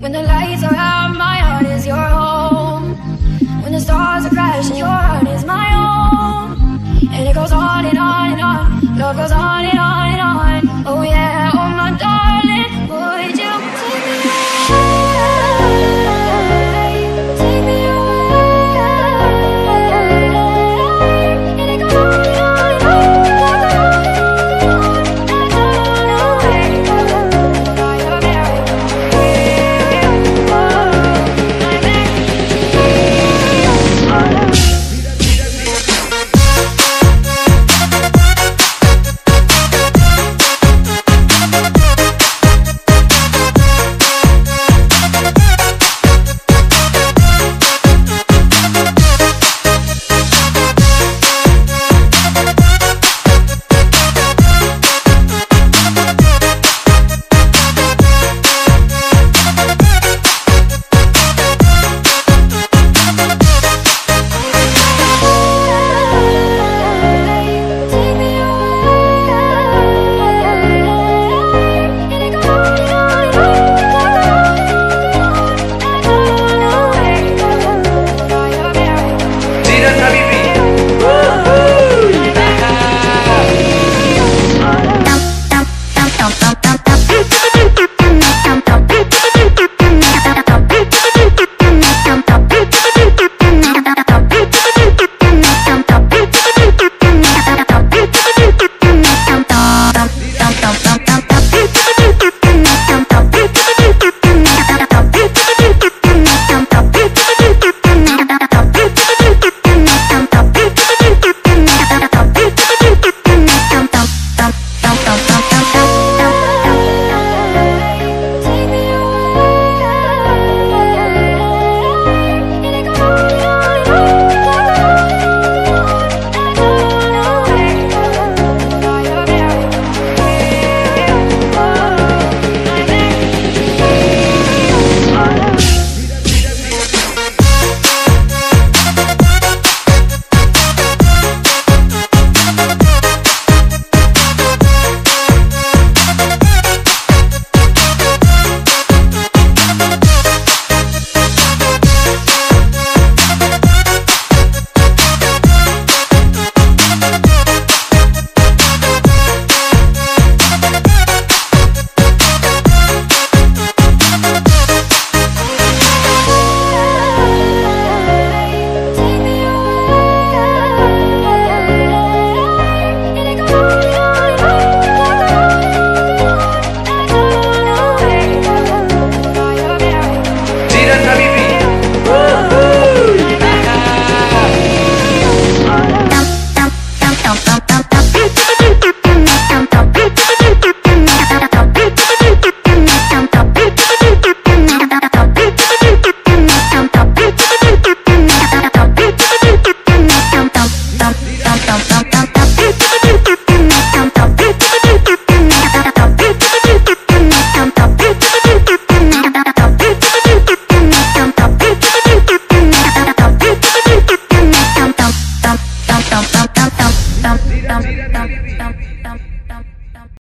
When the lights are out, my heart is your home. When the stars are crashing, your heart is my own. And it goes on and on and on. Love goes on